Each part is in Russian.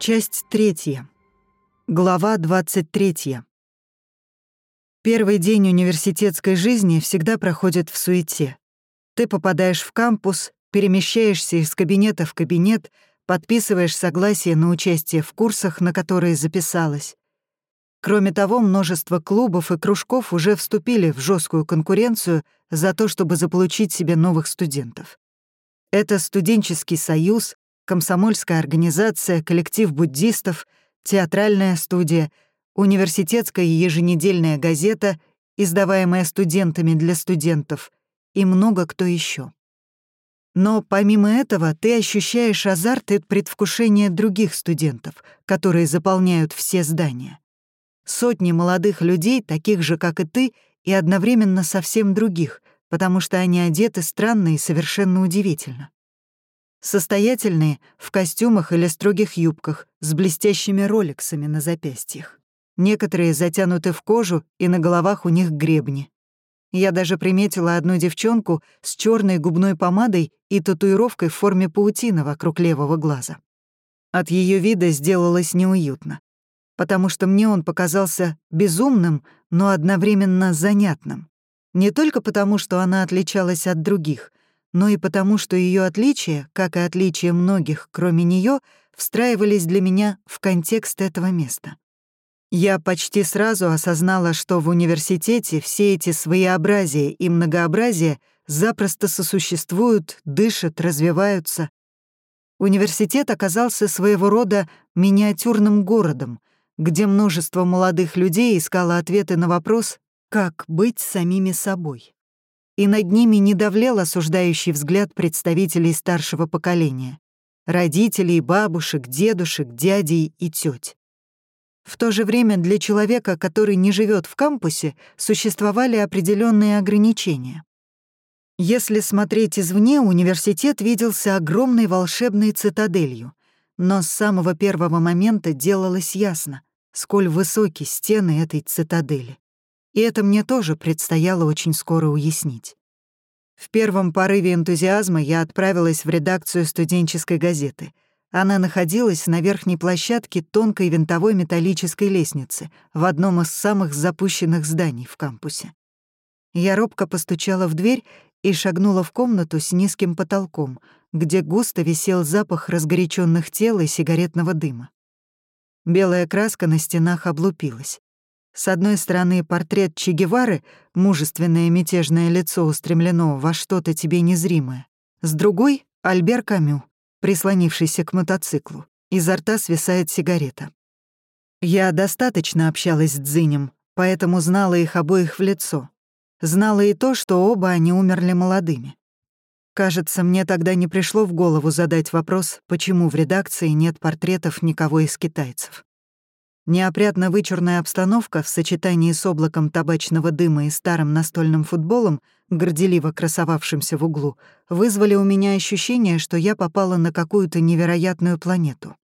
Часть третья. Глава 23. Первый день университетской жизни всегда проходит в суете. Ты попадаешь в кампус, перемещаешься из кабинета в кабинет, подписываешь согласие на участие в курсах, на которые записалась. Кроме того, множество клубов и кружков уже вступили в жесткую конкуренцию за то, чтобы заполучить себе новых студентов. Это студенческий союз, комсомольская организация, коллектив буддистов, театральная студия, университетская еженедельная газета, издаваемая студентами для студентов, и много кто еще. Но помимо этого ты ощущаешь азарт и предвкушение других студентов, которые заполняют все здания. Сотни молодых людей, таких же, как и ты, и одновременно совсем других, потому что они одеты странно и совершенно удивительно. Состоятельные в костюмах или строгих юбках с блестящими роликсами на запястьях. Некоторые затянуты в кожу, и на головах у них гребни. Я даже приметила одну девчонку с черной губной помадой и татуировкой в форме паутины вокруг левого глаза. От ее вида сделалось неуютно, потому что мне он показался безумным, но одновременно занятным. Не только потому, что она отличалась от других, но и потому, что ее отличия, как и отличия многих, кроме нее, встраивались для меня в контекст этого места. Я почти сразу осознала, что в университете все эти своеобразия и многообразия запросто сосуществуют, дышат, развиваются. Университет оказался своего рода миниатюрным городом, где множество молодых людей искало ответы на вопрос «Как быть самими собой?». И над ними не давлел осуждающий взгляд представителей старшего поколения — родителей, бабушек, дедушек, дядей и тёть. В то же время для человека, который не живет в кампусе, существовали определенные ограничения. Если смотреть извне, университет виделся огромной волшебной цитаделью, но с самого первого момента делалось ясно, сколь высоки стены этой цитадели. И это мне тоже предстояло очень скоро уяснить. В первом порыве энтузиазма я отправилась в редакцию студенческой газеты. Она находилась на верхней площадке тонкой винтовой металлической лестницы в одном из самых запущенных зданий в кампусе. Я робко постучала в дверь и шагнула в комнату с низким потолком, где густо висел запах разгоряченных тел и сигаретного дыма. Белая краска на стенах облупилась. С одной стороны портрет Че Гевары, мужественное мятежное лицо устремлено во что-то тебе незримое. С другой — Альбер Камю, прислонившийся к мотоциклу. Изо рта свисает сигарета. Я достаточно общалась с Дзинем, поэтому знала их обоих в лицо. Знала и то, что оба они умерли молодыми. Кажется, мне тогда не пришло в голову задать вопрос, почему в редакции нет портретов никого из китайцев. Неопрятно вычурная обстановка в сочетании с облаком табачного дыма и старым настольным футболом, горделиво красовавшимся в углу, вызвали у меня ощущение, что я попала на какую-то невероятную планету.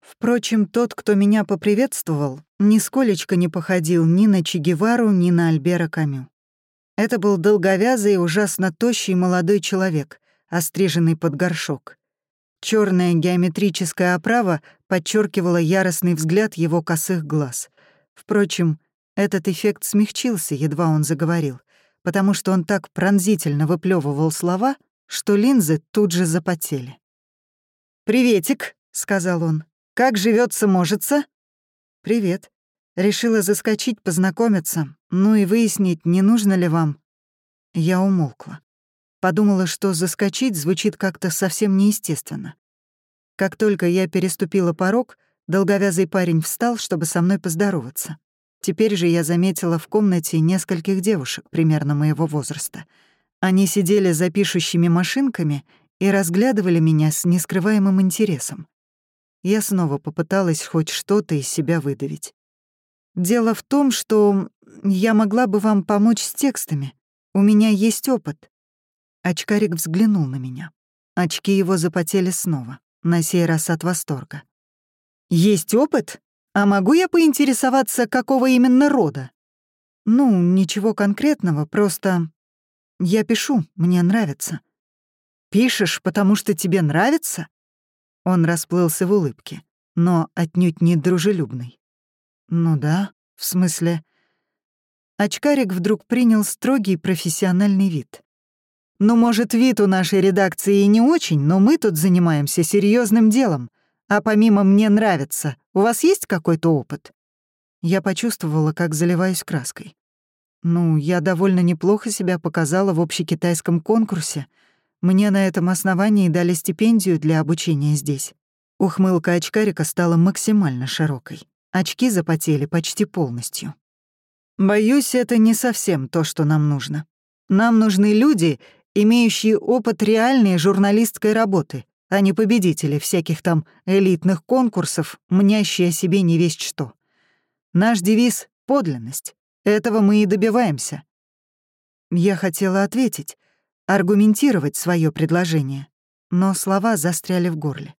Впрочем, тот, кто меня поприветствовал, нисколечко не походил ни на Че Гевару, ни на Альбера Камю. Это был долговязый и ужасно тощий молодой человек, остриженный под горшок. Черная геометрическая оправа подчеркивала яростный взгляд его косых глаз. Впрочем, этот эффект смягчился, едва он заговорил, потому что он так пронзительно выплевывал слова, что линзы тут же запотели. «Приветик», — сказал он. «Как живется, можется?» «Привет», Решила заскочить, познакомиться, ну и выяснить, не нужно ли вам. Я умолкла. Подумала, что заскочить звучит как-то совсем неестественно. Как только я переступила порог, долговязый парень встал, чтобы со мной поздороваться. Теперь же я заметила в комнате нескольких девушек примерно моего возраста. Они сидели за пишущими машинками и разглядывали меня с нескрываемым интересом. Я снова попыталась хоть что-то из себя выдавить. Дело в том, что я могла бы вам помочь с текстами. У меня есть опыт». Очкарик взглянул на меня. Очки его запотели снова, на сей раз от восторга. «Есть опыт? А могу я поинтересоваться, какого именно рода?» Ну, ничего конкретного, просто... Я пишу, мне нравится. Пишешь, потому что тебе нравится? Он расплылся в улыбке, но отнюдь не дружелюбный. Ну да, в смысле... Очкарик вдруг принял строгий профессиональный вид. «Ну, может, вид у нашей редакции и не очень, но мы тут занимаемся серьезным делом. А помимо «мне нравится», у вас есть какой-то опыт?» Я почувствовала, как заливаюсь краской. Ну, я довольно неплохо себя показала в общекитайском конкурсе. Мне на этом основании дали стипендию для обучения здесь. Ухмылка очкарика стала максимально широкой. Очки запотели почти полностью. Боюсь, это не совсем то, что нам нужно. Нам нужны люди, имеющие опыт реальной журналистской работы, а не победители всяких там элитных конкурсов, мнящие о себе не весть что. Наш девиз — подлинность. Этого мы и добиваемся. Я хотела ответить, аргументировать свое предложение, но слова застряли в горле.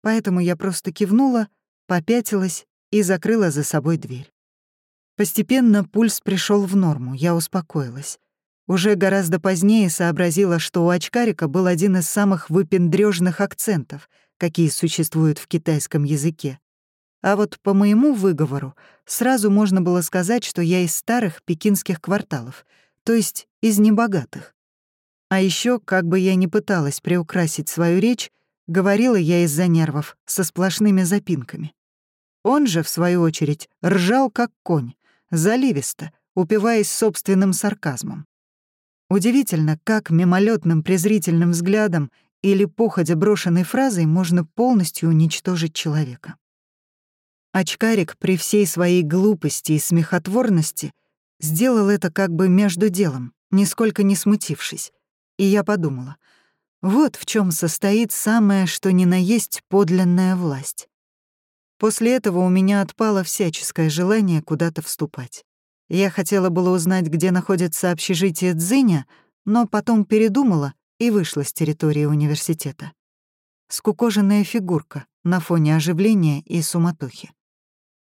Поэтому я просто кивнула, попятилась и закрыла за собой дверь. Постепенно пульс пришел в норму, я успокоилась. Уже гораздо позднее сообразила, что у очкарика был один из самых выпендрёжных акцентов, какие существуют в китайском языке. А вот по моему выговору сразу можно было сказать, что я из старых пекинских кварталов, то есть из небогатых. А еще, как бы я ни пыталась приукрасить свою речь, говорила я из-за нервов со сплошными запинками. Он же, в свою очередь, ржал как конь, заливисто, упиваясь собственным сарказмом. Удивительно, как мимолетным презрительным взглядом или походя брошенной фразой можно полностью уничтожить человека. Очкарик при всей своей глупости и смехотворности сделал это как бы между делом, нисколько не смутившись. И я подумала, вот в чем состоит самое, что ни на есть подлинная власть. После этого у меня отпало всяческое желание куда-то вступать. Я хотела было узнать, где находится общежитие Дзиня, но потом передумала и вышла с территории университета. Скукоженная фигурка на фоне оживления и суматохи.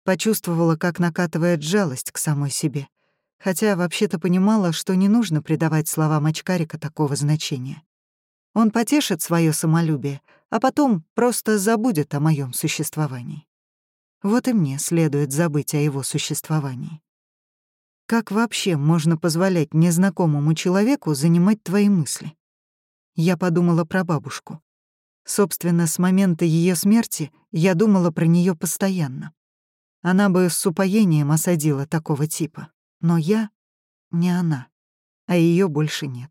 Почувствовала, как накатывает жалость к самой себе, хотя вообще-то понимала, что не нужно придавать словам очкарика такого значения. Он потешит свое самолюбие, а потом просто забудет о моем существовании. Вот и мне следует забыть о его существовании. Как вообще можно позволять незнакомому человеку занимать твои мысли? Я подумала про бабушку. Собственно, с момента ее смерти я думала про нее постоянно. Она бы с упоением осадила такого типа. Но я — не она, а ее больше нет.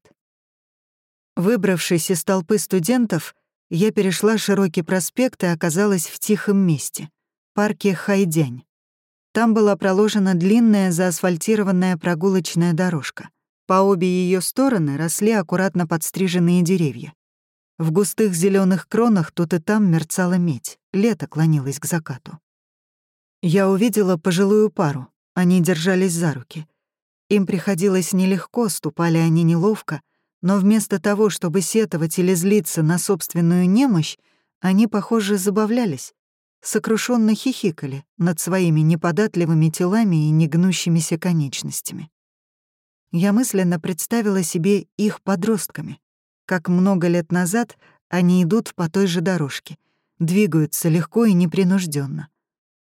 Выбравшись из толпы студентов, я перешла широкий проспект и оказалась в тихом месте, парке Хайдянь. Там была проложена длинная заасфальтированная прогулочная дорожка. По обе ее стороны росли аккуратно подстриженные деревья. В густых зеленых кронах тут и там мерцала медь, лето клонилось к закату. Я увидела пожилую пару, они держались за руки. Им приходилось нелегко, ступали они неловко, но вместо того, чтобы сетовать или злиться на собственную немощь, они, похоже, забавлялись, сокрушенно хихикали над своими неподатливыми телами и негнущимися конечностями. Я мысленно представила себе их подростками, как много лет назад они идут по той же дорожке, двигаются легко и непринужденно.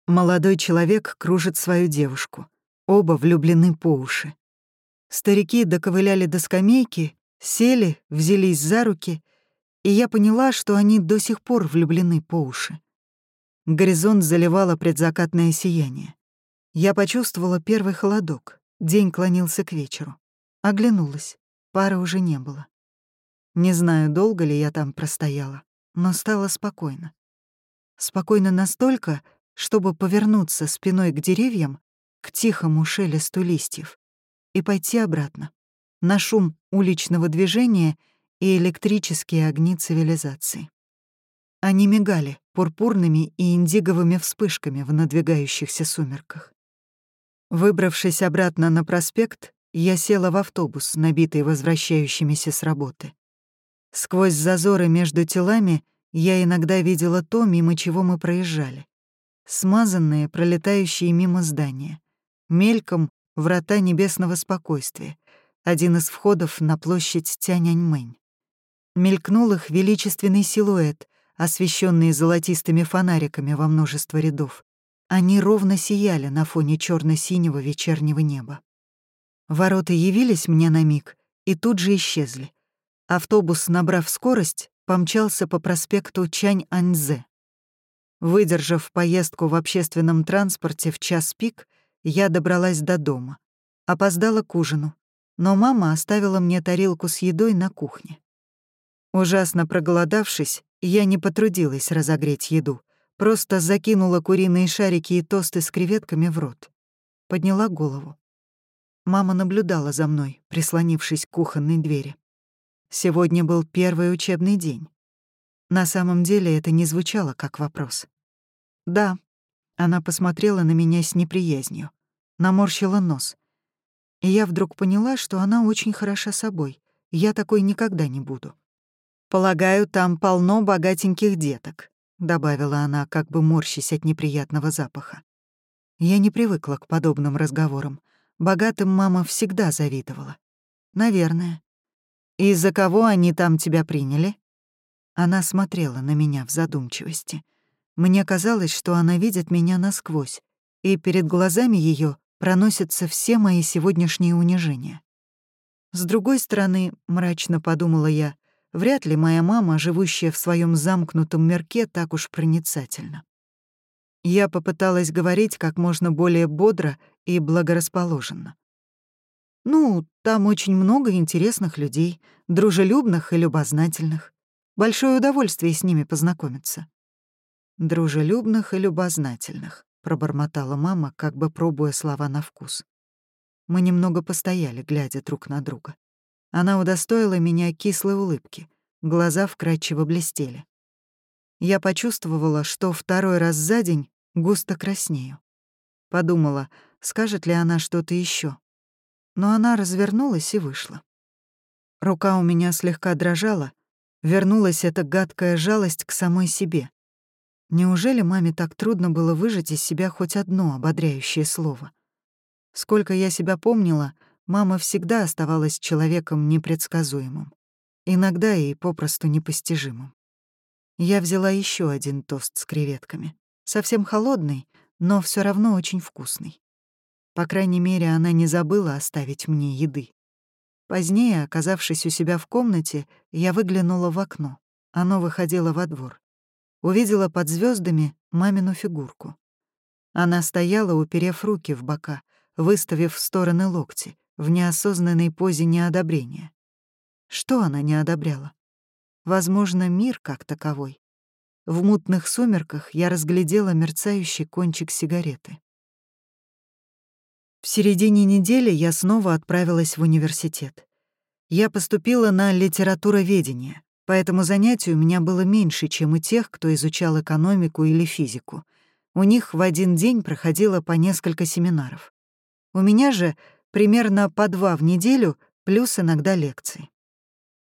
Молодой человек кружит свою девушку, оба влюблены по уши. Старики доковыляли до скамейки, сели, взялись за руки, и я поняла, что они до сих пор влюблены по уши. Горизонт заливало предзакатное сияние. Я почувствовала первый холодок. День клонился к вечеру. Оглянулась. Пары уже не было. Не знаю, долго ли я там простояла, но стало спокойно. Спокойно настолько, чтобы повернуться спиной к деревьям, к тихому шелесту листьев, и пойти обратно, на шум уличного движения и электрические огни цивилизации. Они мигали пурпурными и индиговыми вспышками в надвигающихся сумерках. Выбравшись обратно на проспект, я села в автобус, набитый возвращающимися с работы. Сквозь зазоры между телами я иногда видела то, мимо чего мы проезжали. Смазанные, пролетающие мимо здания. Мельком врата небесного спокойствия, один из входов на площадь Тяньаньмэнь. Мелькнул их величественный силуэт, освещенный золотистыми фонариками во множество рядов. Они ровно сияли на фоне черно синего вечернего неба. Ворота явились мне на миг и тут же исчезли. Автобус, набрав скорость, помчался по проспекту Чань-Аньзе. Выдержав поездку в общественном транспорте в час пик, я добралась до дома. Опоздала к ужину, но мама оставила мне тарелку с едой на кухне. Ужасно проголодавшись, я не потрудилась разогреть еду, просто закинула куриные шарики и тосты с креветками в рот. Подняла голову. Мама наблюдала за мной, прислонившись к кухонной двери. Сегодня был первый учебный день. На самом деле это не звучало как вопрос. «Да». Она посмотрела на меня с неприязнью, наморщила нос. И я вдруг поняла, что она очень хороша собой. Я такой никогда не буду. «Полагаю, там полно богатеньких деток», — добавила она, как бы морщась от неприятного запаха. Я не привыкла к подобным разговорам. Богатым мама всегда завидовала. Наверное. «Из-за кого они там тебя приняли?» Она смотрела на меня в задумчивости. Мне казалось, что она видит меня насквозь, и перед глазами ее проносятся все мои сегодняшние унижения. С другой стороны, мрачно подумала я, вряд ли моя мама, живущая в своем замкнутом мирке, так уж проницательна. Я попыталась говорить как можно более бодро и благорасположенно. «Ну, там очень много интересных людей, дружелюбных и любознательных. Большое удовольствие с ними познакомиться». «Дружелюбных и любознательных», — пробормотала мама, как бы пробуя слова на вкус. Мы немного постояли, глядя друг на друга. Она удостоила меня кислой улыбки, глаза вкрадчиво блестели. Я почувствовала, что второй раз за день густо краснею. Подумала, скажет ли она что-то еще. Но она развернулась и вышла. Рука у меня слегка дрожала, вернулась эта гадкая жалость к самой себе. Неужели маме так трудно было выжать из себя хоть одно ободряющее слово? Сколько я себя помнила, мама всегда оставалась человеком непредсказуемым, иногда и попросту непостижимым. Я взяла еще один тост с креветками. Совсем холодный, но все равно очень вкусный. По крайней мере, она не забыла оставить мне еды. Позднее, оказавшись у себя в комнате, я выглянула в окно. Оно выходило во двор. Увидела под звездами мамину фигурку. Она стояла, уперев руки в бока, выставив в стороны локти, в неосознанной позе неодобрения. Что она не одобряла? Возможно, мир как таковой. В мутных сумерках я разглядела мерцающий кончик сигареты. В середине недели я снова отправилась в университет. Я поступила на литературоведение, поэтому занятий у меня было меньше, чем у тех, кто изучал экономику или физику. У них в один день проходило по несколько семинаров. У меня же примерно по два в неделю, плюс иногда лекции.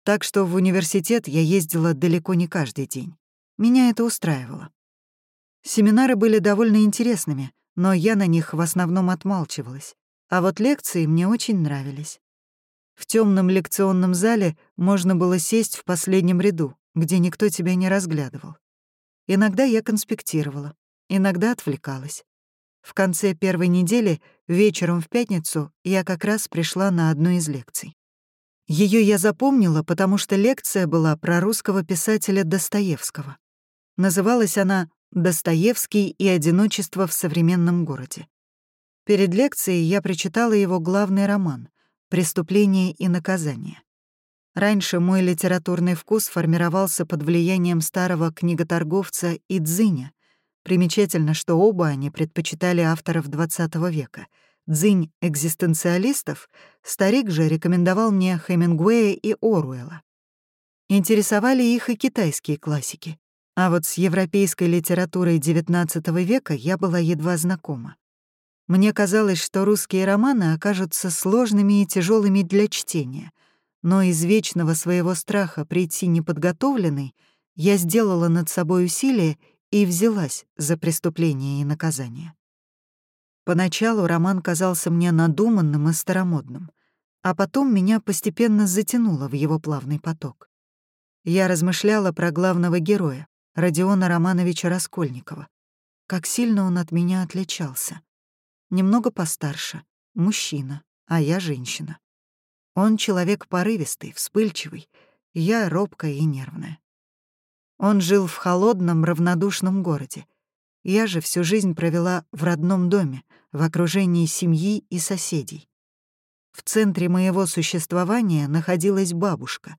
Так что в университет я ездила далеко не каждый день. Меня это устраивало. Семинары были довольно интересными, но я на них в основном отмалчивалась. А вот лекции мне очень нравились. В темном лекционном зале можно было сесть в последнем ряду, где никто тебя не разглядывал. Иногда я конспектировала, иногда отвлекалась. В конце первой недели, вечером в пятницу, я как раз пришла на одну из лекций. Ее я запомнила, потому что лекция была про русского писателя Достоевского. Называлась она «Достоевский и одиночество в современном городе». Перед лекцией я прочитала его главный роман «Преступление и наказание». Раньше мой литературный вкус формировался под влиянием старого книготорговца Идзиня. Примечательно, что оба они предпочитали авторов XX века — дзынь экзистенциалистов, старик же рекомендовал мне Хемингуэя и Оруэлла. Интересовали их и китайские классики, а вот с европейской литературой XIX века я была едва знакома. Мне казалось, что русские романы окажутся сложными и тяжелыми для чтения, но из вечного своего страха прийти неподготовленной я сделала над собой усилие и взялась за преступление и наказание. Поначалу роман казался мне надуманным и старомодным, а потом меня постепенно затянуло в его плавный поток. Я размышляла про главного героя, Родиона Романовича Раскольникова. Как сильно он от меня отличался. Немного постарше, мужчина, а я женщина. Он человек порывистый, вспыльчивый, я робкая и нервная. Он жил в холодном, равнодушном городе. Я же всю жизнь провела в родном доме, в окружении семьи и соседей. В центре моего существования находилась бабушка,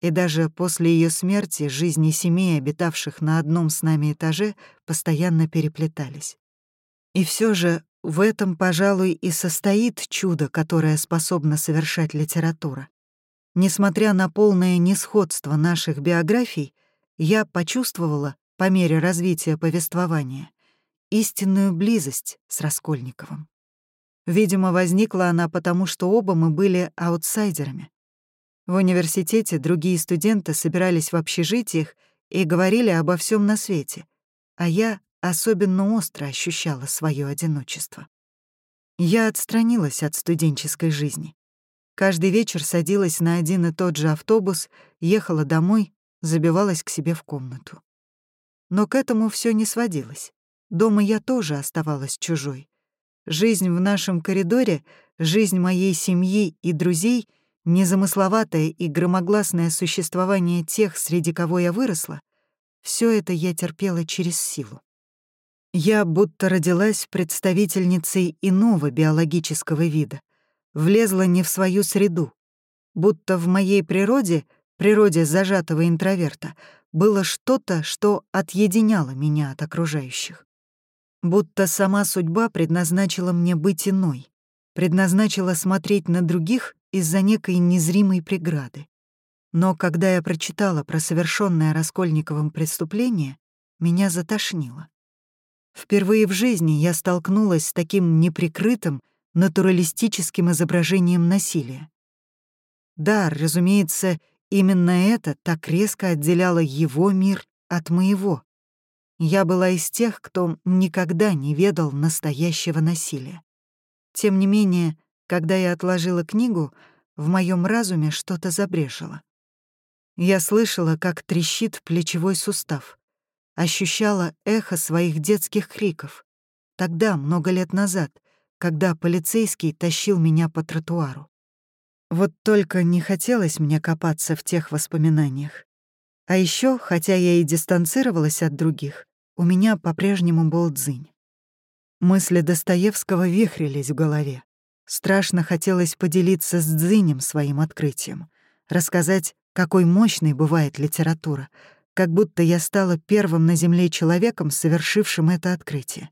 и даже после ее смерти жизни семей, обитавших на одном с нами этаже, постоянно переплетались. И все же в этом, пожалуй, и состоит чудо, которое способна совершать литература. Несмотря на полное несходство наших биографий, я почувствовала, по мере развития повествования, истинную близость с Раскольниковым. Видимо, возникла она потому, что оба мы были аутсайдерами. В университете другие студенты собирались в общежитиях и говорили обо всем на свете, а я особенно остро ощущала свое одиночество. Я отстранилась от студенческой жизни. Каждый вечер садилась на один и тот же автобус, ехала домой, забивалась к себе в комнату. Но к этому все не сводилось. Дома я тоже оставалась чужой. Жизнь в нашем коридоре, жизнь моей семьи и друзей, незамысловатое и громогласное существование тех, среди кого я выросла, все это я терпела через силу. Я будто родилась представительницей иного биологического вида, влезла не в свою среду, будто в моей природе, природе зажатого интроверта, было что-то, что отъединяло меня от окружающих. Будто сама судьба предназначила мне быть иной, предназначила смотреть на других из-за некой незримой преграды. Но когда я прочитала про совершенное Раскольниковым преступление, меня затошнило. Впервые в жизни я столкнулась с таким неприкрытым, натуралистическим изображением насилия. Да, разумеется, именно это так резко отделяло его мир от моего. Я была из тех, кто никогда не ведал настоящего насилия. Тем не менее, когда я отложила книгу, в моем разуме что-то забрешило. Я слышала, как трещит плечевой сустав ощущала эхо своих детских криков. Тогда, много лет назад, когда полицейский тащил меня по тротуару. Вот только не хотелось мне копаться в тех воспоминаниях. А еще, хотя я и дистанцировалась от других, у меня по-прежнему был дзынь. Мысли Достоевского вихрились в голове. Страшно хотелось поделиться с Дзынем своим открытием, рассказать, какой мощной бывает литература, как будто я стала первым на Земле человеком, совершившим это открытие.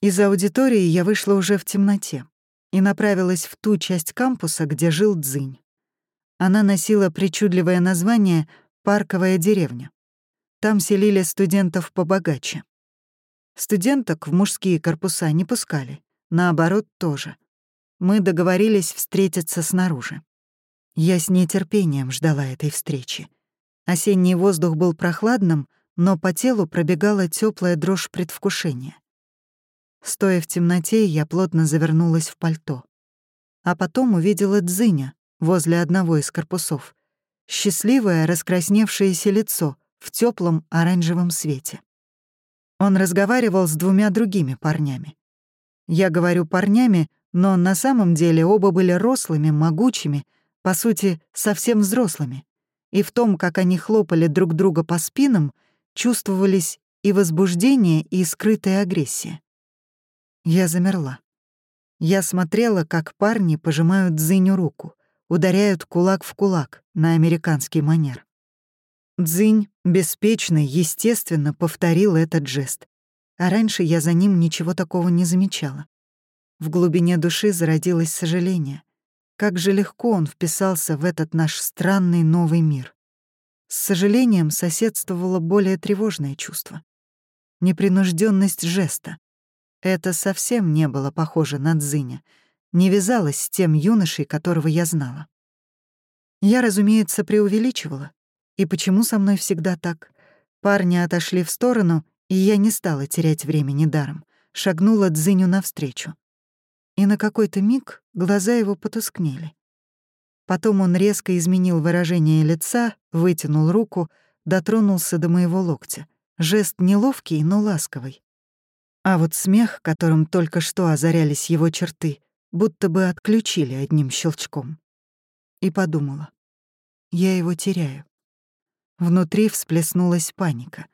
Из аудитории я вышла уже в темноте и направилась в ту часть кампуса, где жил Дзынь. Она носила причудливое название «Парковая деревня». Там селили студентов побогаче. Студенток в мужские корпуса не пускали, наоборот, тоже. Мы договорились встретиться снаружи. Я с нетерпением ждала этой встречи. Осенний воздух был прохладным, но по телу пробегала теплая дрожь предвкушения. Стоя в темноте, я плотно завернулась в пальто. А потом увидела Дзыня возле одного из корпусов. Счастливое, раскрасневшееся лицо в теплом оранжевом свете. Он разговаривал с двумя другими парнями. Я говорю парнями, но на самом деле оба были рослыми, могучими, по сути, совсем взрослыми и в том, как они хлопали друг друга по спинам, чувствовались и возбуждение, и скрытая агрессия. Я замерла. Я смотрела, как парни пожимают Дзиню руку, ударяют кулак в кулак на американский манер. Дзинь беспечно, естественно повторил этот жест, а раньше я за ним ничего такого не замечала. В глубине души зародилось сожаление. Как же легко он вписался в этот наш странный новый мир. С сожалением соседствовало более тревожное чувство. Непринужденность жеста. Это совсем не было похоже на Дзиня, не вязалось с тем юношей, которого я знала. Я, разумеется, преувеличивала. И почему со мной всегда так? Парни отошли в сторону, и я не стала терять времени даром. шагнула Дзиню навстречу. И на какой-то миг глаза его потускнели. Потом он резко изменил выражение лица, вытянул руку, дотронулся до моего локтя. Жест неловкий, но ласковый. А вот смех, которым только что озарялись его черты, будто бы отключили одним щелчком. И подумала. Я его теряю. Внутри всплеснулась паника.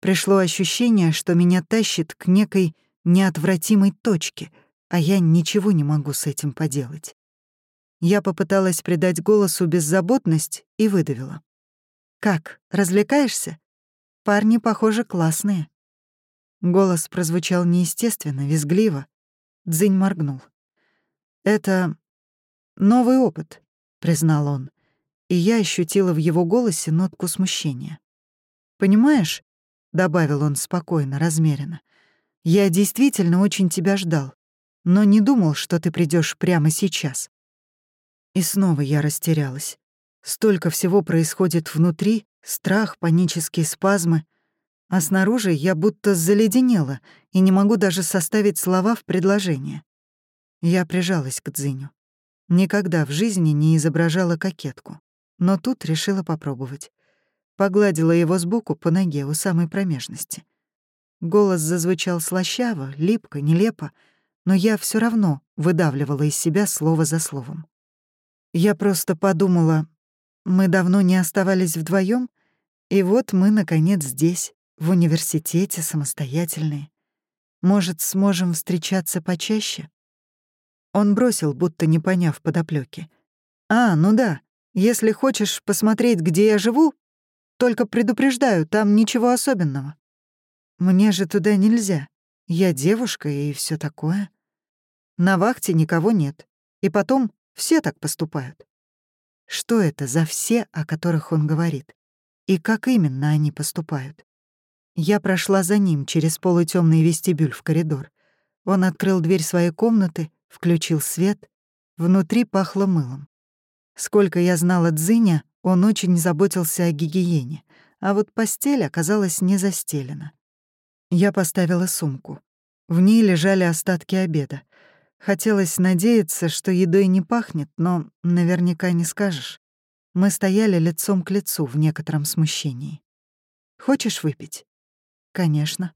Пришло ощущение, что меня тащит к некой неотвратимой точке, а я ничего не могу с этим поделать. Я попыталась придать голосу беззаботность и выдавила. «Как, развлекаешься? Парни, похоже, классные». Голос прозвучал неестественно, визгливо. Дзынь моргнул. «Это новый опыт», — признал он, и я ощутила в его голосе нотку смущения. «Понимаешь», — добавил он спокойно, размеренно, «я действительно очень тебя ждал, но не думал, что ты придешь прямо сейчас». И снова я растерялась. Столько всего происходит внутри, страх, панические спазмы — а снаружи я будто заледенела и не могу даже составить слова в предложение. Я прижалась к Дзиню. Никогда в жизни не изображала кокетку, но тут решила попробовать. Погладила его сбоку по ноге у самой промежности. Голос зазвучал слащаво, липко, нелепо, но я все равно выдавливала из себя слово за словом. Я просто подумала, мы давно не оставались вдвоем, и вот мы, наконец, здесь, в университете, самостоятельные. Может, сможем встречаться почаще? Он бросил, будто не поняв подоплёки. «А, ну да, если хочешь посмотреть, где я живу, только предупреждаю, там ничего особенного. Мне же туда нельзя. Я девушка и все такое. На вахте никого нет. И потом все так поступают. Что это за все, о которых он говорит? И как именно они поступают? Я прошла за ним через полутемный вестибюль в коридор. Он открыл дверь своей комнаты, включил свет. Внутри пахло мылом. Сколько я знала Дзиня, он очень заботился о гигиене, а вот постель оказалась не застелена. Я поставила сумку. В ней лежали остатки обеда. Хотелось надеяться, что едой не пахнет, но наверняка не скажешь. Мы стояли лицом к лицу в некотором смущении. «Хочешь выпить?» «Конечно».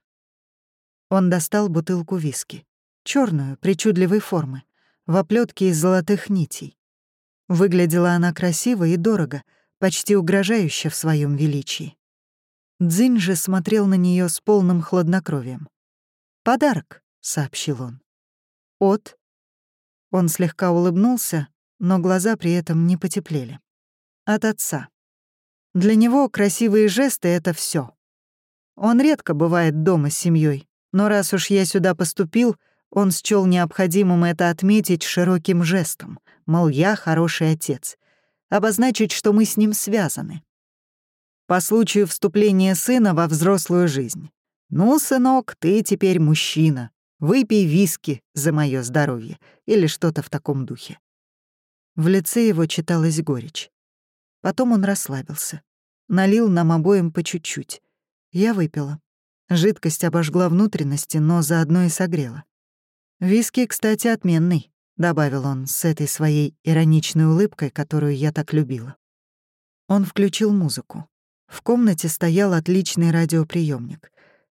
Он достал бутылку виски. черную, причудливой формы, в оплетке из золотых нитей. Выглядела она красиво и дорого, почти угрожающе в своем величии. Дзинь же смотрел на нее с полным хладнокровием. «Подарок», — сообщил он. «От». Он слегка улыбнулся, но глаза при этом не потеплели. «От отца». Для него красивые жесты — это все. Он редко бывает дома с семьей, но раз уж я сюда поступил, он счёл необходимым это отметить широким жестом, мол, я хороший отец, обозначить, что мы с ним связаны. По случаю вступления сына во взрослую жизнь. «Ну, сынок, ты теперь мужчина. Выпей виски за мое здоровье» или что-то в таком духе. В лице его читалась горечь. Потом он расслабился. Налил нам обоим по чуть-чуть. Я выпила. Жидкость обожгла внутренности, но заодно и согрела. «Виски, кстати, отменный», — добавил он с этой своей ироничной улыбкой, которую я так любила. Он включил музыку. В комнате стоял отличный радиоприемник.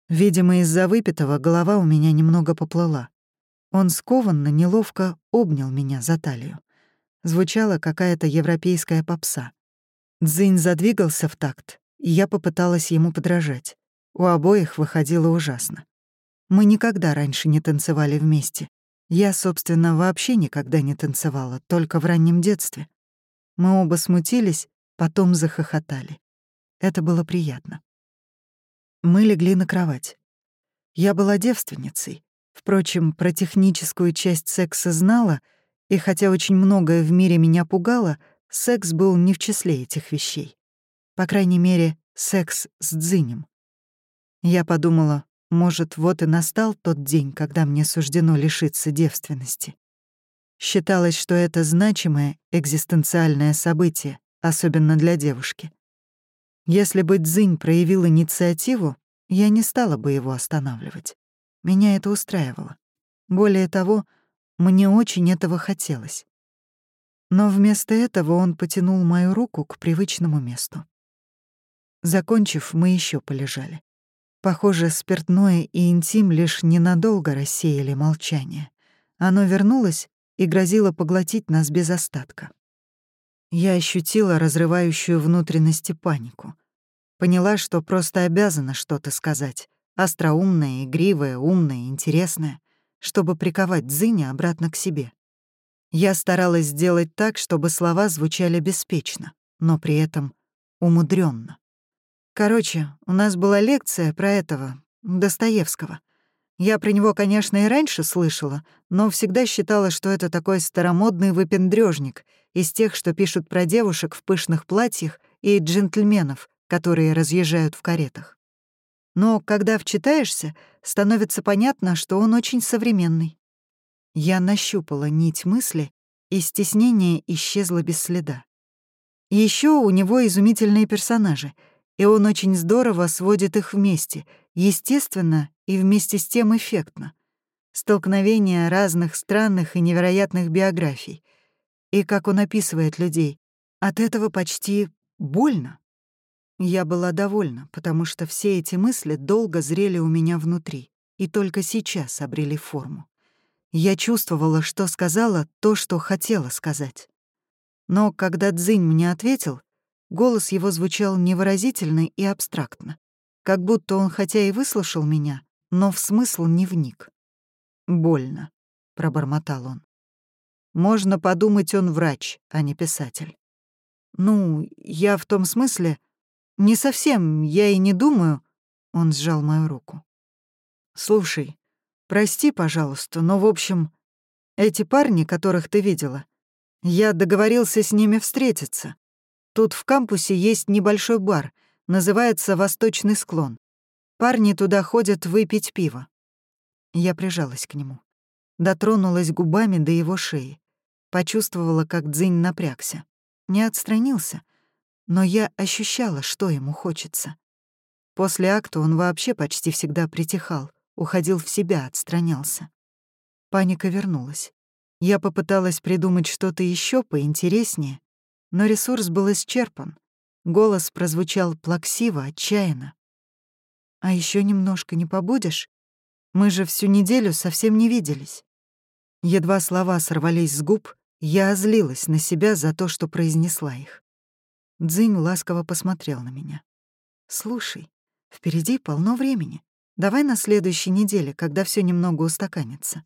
Видимо, из-за выпитого голова у меня немного поплыла. Он скованно, неловко обнял меня за талию. Звучала какая-то европейская попса. Дзинь задвигался в такт, и я попыталась ему подражать. У обоих выходило ужасно. Мы никогда раньше не танцевали вместе. Я, собственно, вообще никогда не танцевала, только в раннем детстве. Мы оба смутились, потом захохотали. Это было приятно. Мы легли на кровать. Я была девственницей. Впрочем, про техническую часть секса знала, и хотя очень многое в мире меня пугало, секс был не в числе этих вещей. По крайней мере, секс с Дзинем. Я подумала, может, вот и настал тот день, когда мне суждено лишиться девственности. Считалось, что это значимое экзистенциальное событие, особенно для девушки. Если бы Дзинь проявил инициативу, я не стала бы его останавливать. Меня это устраивало. Более того, мне очень этого хотелось. Но вместо этого он потянул мою руку к привычному месту. Закончив, мы еще полежали. Похоже, спиртное и интим лишь ненадолго рассеяли молчание. Оно вернулось и грозило поглотить нас без остатка. Я ощутила разрывающую внутренности панику. Поняла, что просто обязана что-то сказать. Остроумное, игривое, умное, интересное, чтобы приковать Дзиня обратно к себе. Я старалась сделать так, чтобы слова звучали беспечно, но при этом умудренно. Короче, у нас была лекция про этого, Достоевского. Я про него, конечно, и раньше слышала, но всегда считала, что это такой старомодный выпендрёжник из тех, что пишут про девушек в пышных платьях и джентльменов, которые разъезжают в каретах. Но когда вчитаешься, становится понятно, что он очень современный. Я нащупала нить мысли, и стеснение исчезло без следа. Еще у него изумительные персонажи — и он очень здорово сводит их вместе, естественно и вместе с тем эффектно. Столкновение разных странных и невероятных биографий. И как он описывает людей, от этого почти больно. Я была довольна, потому что все эти мысли долго зрели у меня внутри и только сейчас обрели форму. Я чувствовала, что сказала то, что хотела сказать. Но когда Дзинь мне ответил, Голос его звучал невыразительно и абстрактно, как будто он хотя и выслушал меня, но в смысл не вник. «Больно», — пробормотал он. «Можно подумать, он врач, а не писатель». «Ну, я в том смысле...» «Не совсем, я и не думаю...» Он сжал мою руку. «Слушай, прости, пожалуйста, но, в общем, эти парни, которых ты видела, я договорился с ними встретиться. Тут в кампусе есть небольшой бар, называется «Восточный склон». Парни туда ходят выпить пиво. Я прижалась к нему. Дотронулась губами до его шеи. Почувствовала, как Дзинь напрягся. Не отстранился, но я ощущала, что ему хочется. После акта он вообще почти всегда притихал, уходил в себя, отстранялся. Паника вернулась. Я попыталась придумать что-то еще поинтереснее, но ресурс был исчерпан. Голос прозвучал плаксиво, отчаянно. «А еще немножко не побудешь? Мы же всю неделю совсем не виделись». Едва слова сорвались с губ, я озлилась на себя за то, что произнесла их. Дзинь ласково посмотрел на меня. «Слушай, впереди полно времени. Давай на следующей неделе, когда все немного устаканится».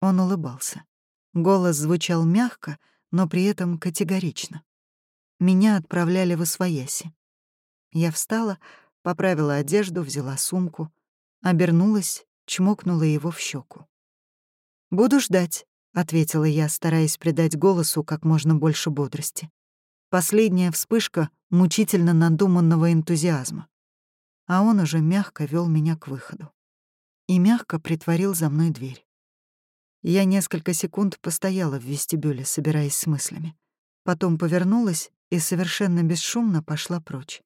Он улыбался. Голос звучал мягко, но при этом категорично. Меня отправляли в Освояси. Я встала, поправила одежду, взяла сумку, обернулась, чмокнула его в щеку. «Буду ждать», — ответила я, стараясь придать голосу как можно больше бодрости. Последняя вспышка мучительно надуманного энтузиазма. А он уже мягко вел меня к выходу. И мягко притворил за мной дверь. Я несколько секунд постояла в вестибюле, собираясь с мыслями. Потом повернулась и совершенно бесшумно пошла прочь.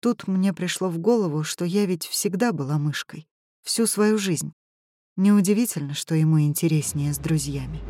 Тут мне пришло в голову, что я ведь всегда была мышкой. Всю свою жизнь. Неудивительно, что ему интереснее с друзьями.